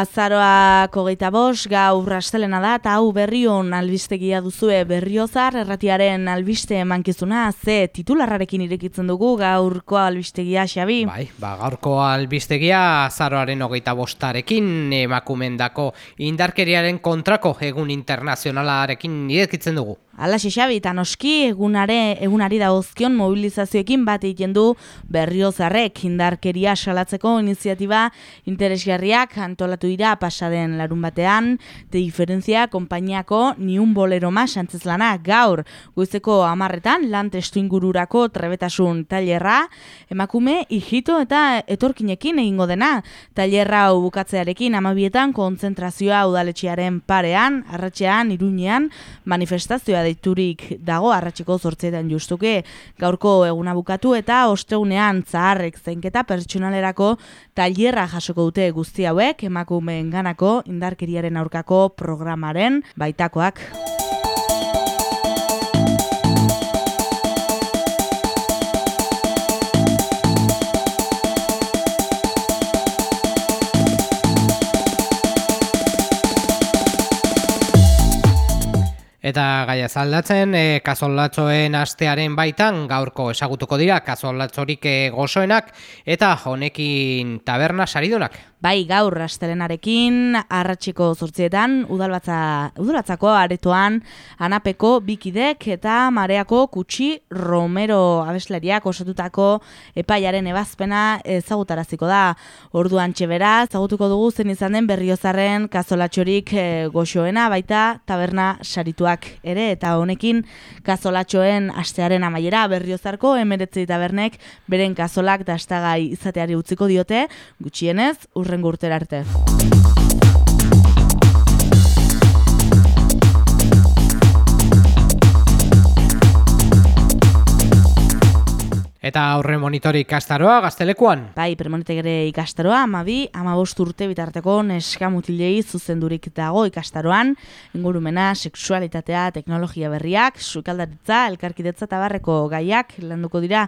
Azaroak hogeita bos, gaur rastelena da, eta hau berrion albistegia duzue berriozar, erratiaren albiste emankizuna, ze titularrarekin irekitzen dugu gaurko albistegia, Xabi? Bai, ba, gaurko albistegia azaroaren hogeita bostarekin emakumendako indarkeriaren kontrako egun internazionalarekin irekitzen dugu. Ala xixabi, eta noski egunare, egunari dagozkion mobilizazioekin bat egiten du berriozarrek. Indarkeria salatzeko iniziatiba interesgarriak antolatu dira pasaden larun batean, de diferentzia konpainiako niun bolero ma lana gaur goizeko amarretan lan testu ingururako trebetasun tailerra, emakume hijito eta etorkinekin egingo dena, tailerra bukatzearekin amabietan kontzentrazioa udaletxiaren parean, arratxean, iruñean, manifestazioa deiturik dago arratsiko zortzeetan justuke gaurko eguna bukatu eta osteunean zaharrek zeinketa pertsonalerako tailerra jasoko dute guzti hauek emakumeen ganako indarkeriaren aurkako programaren baitakoak. Eta gaia zaldatzen, e, eh, kazolatzoen astearen baitan gaurko esagutuko dira kazolatzorik e, gozoenak eta honekin taberna saridunak. Bai, gaur rastelenarekin, arratxiko zortzietan, udalbatza, udalbatzako aretoan, anapeko bikidek eta mareako kutsi romero abeslariak osatutako epaiaren ebazpena ezagutaraziko da. Orduan txebera, ezagutuko dugu zen izan den berriozaren kazolatxorik e, goxoena, baita taberna sarituak ere, eta honekin kazolatxoen astearen amaiera berriozarko emeretzi tabernek beren kazolak dastagai izateari utziko diote, gutxienez, ur urrengo urtera arte. Eta aurre monitori ikastaroa gaztelekuan? Bai, premonitek ikastaroa, amabi, amabost urte bitarteko neska mutilei zuzendurik dago ikastaroan, ingurumena, seksualitatea, teknologia berriak, sukaldaritza, elkarkidetza eta barreko gaiak, landuko dira,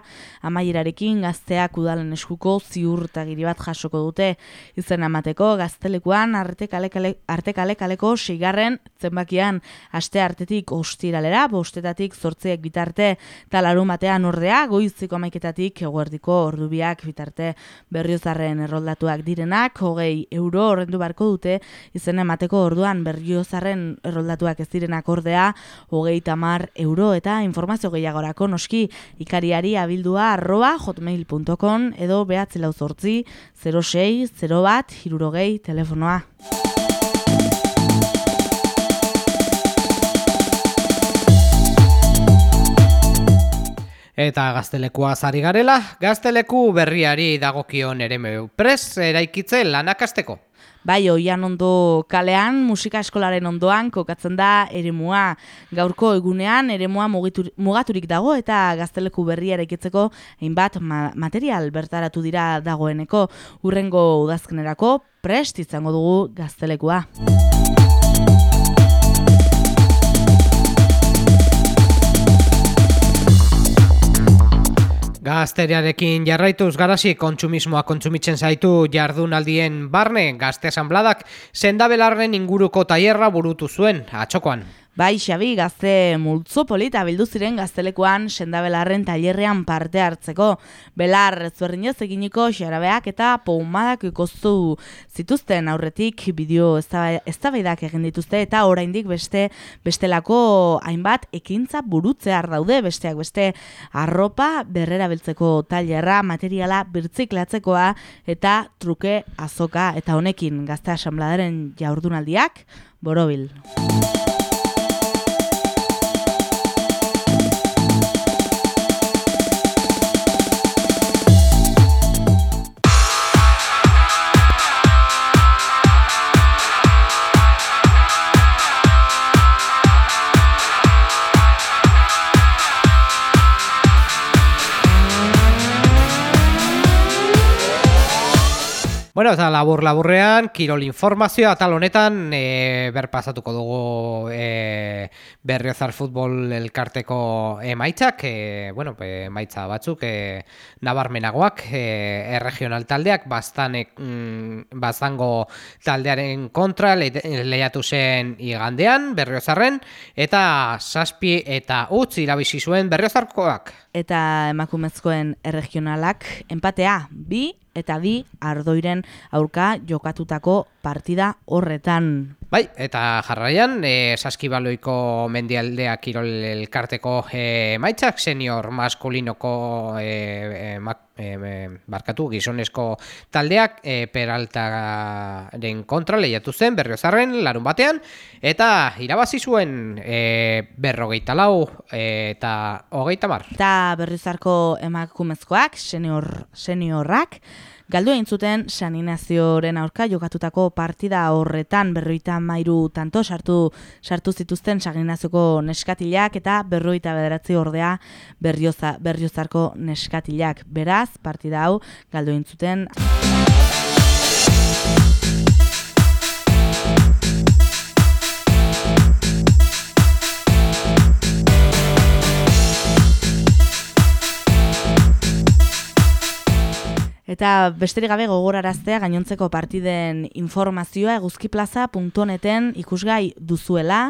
amaierarekin gazteak udalen eskuko ziur eta bat jasoko dute. Izen amateko, gaztelekuan, arte kale kaleko sigarren zenbakian, aste artetik ostiralera, bostetatik zortzeek bitarte, talarun batean ordea, goiziko amaiketatik eguerdiko ordubiak bitarte berriozarren erroldatuak direnak, hogei euro horrendu barko dute, izen emateko orduan berriozarren erroldatuak ez direnak ordea, hogei tamar euro eta informazio gehiagorako noski ikariari abildua arroa hotmail.com edo behatzelau zortzi 06 0 bat hirurogei telefonoa. Eta gaztelekua zari garela, gazteleku berriari dagokion ere pres eraikitze lanakasteko. Bai, oian ondo kalean, musika eskolaren ondoan kokatzen da eremua. Gaurko egunean eremua mugaturik dago eta gazteleku berria eraikitzeko hainbat material bertaratu dira dagoeneko. Urrengo udazkenerako prest izango dugu gaztelekua. Gazteriarekin jarraituz garasi kontsumismoa kontsumitzen zaitu jardunaldien barne gazte asanbladak sendabelarren inguruko taierra burutu zuen atxokoan. Bai, Xabi, gazte multzo polita bildu ziren gaztelekuan sendabelarren tailerrean parte hartzeko. Belar, zuerrinez eginiko xarabeak eta poumadak ikostu zituzten aurretik bideo eztabaidak egin dituzte eta oraindik beste bestelako hainbat ekintza burutzear daude besteak beste arropa berrera beltzeko tailerra materiala birtziklatzekoa eta truke azoka eta honekin gazte asambladaren jaurdunaldiak borobil. Bueno, eta labur laburrean, kirol informazioa tal honetan e, berpasatuko dugu e, berriozar futbol elkarteko emaitzak, e, bueno, emaitza batzuk, e, nabarmenagoak, e, erregional taldeak, bastanek, mm, bastango taldearen kontra le, lehiatu zen igandean, berriozarren, eta saspi eta utz irabizi zuen berriozarkoak. Eta emakumezkoen erregionalak, empatea, bi eta bi ardoiren aurka jokatutako partida horretan. Bai, eta jarraian, e, saskibaloiko mendialdea kirol elkarteko e, maitzak, senior maskulinoko e, e, barkatu gizonezko taldeak e, peraltaren kontra lehiatu zen berriozarren larun batean, eta irabazi zuen e, berrogeita lau eta hogeita mar. Eta berriozarko emakumezkoak, senior, seniorrak, Galdu egin zuten saninazioren aurka jokatutako partida horretan berroita mairu tanto sartu sartu zituzten saginazioko neskatilak eta berroita bederatzi ordea berrioza, berriozarko neskatilak. Beraz, partida hau galdu egin zuten... Eta besterik gabe gogoraraztea gainontzeko partiden informazioa eguzkiplaza.neten ikusgai duzuela.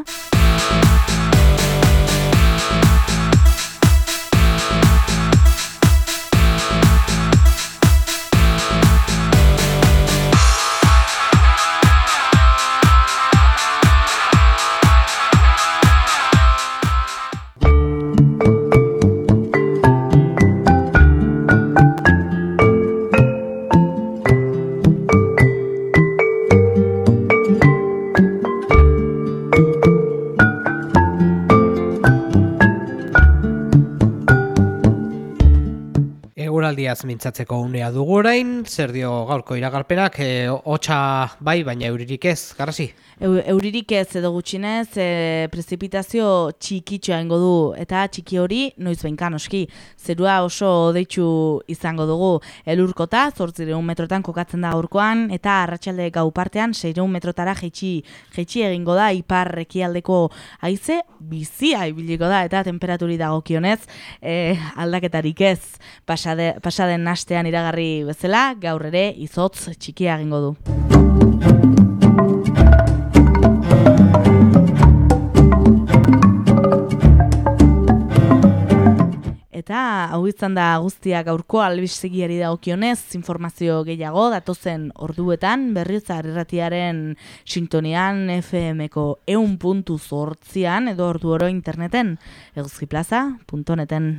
Eguraldiaz mintzatzeko unea dugu orain, zer dio gaurko iragarpenak, e, hotxa bai, baina euririk ez, garrasi? euririk ez edo gutxinez, e, prezipitazio txikitxoa ingo du, eta txiki hori noiz behinkan oski, zerua oso deitxu izango dugu, elurkota, zortzireun metrotan kokatzen da gaurkoan, eta arratsalde gau partean, seireun metrotara jeitsi, jeitsi egingo da, ipar ekialdeko haize, bizia ibiliko da, eta temperaturi dagokionez, e, aldaketarik ez, pasade, pasaden astean iragarri bezala, gaur ere izotz txikia egingo du. Eta hau izan da guztia gaurko albistegiari dagokionez informazio gehiago datozen orduetan berriozar irratiaren sintonian FM-ko eun puntu zortzian edo ordu oro interneten eguzkiplaza.neten.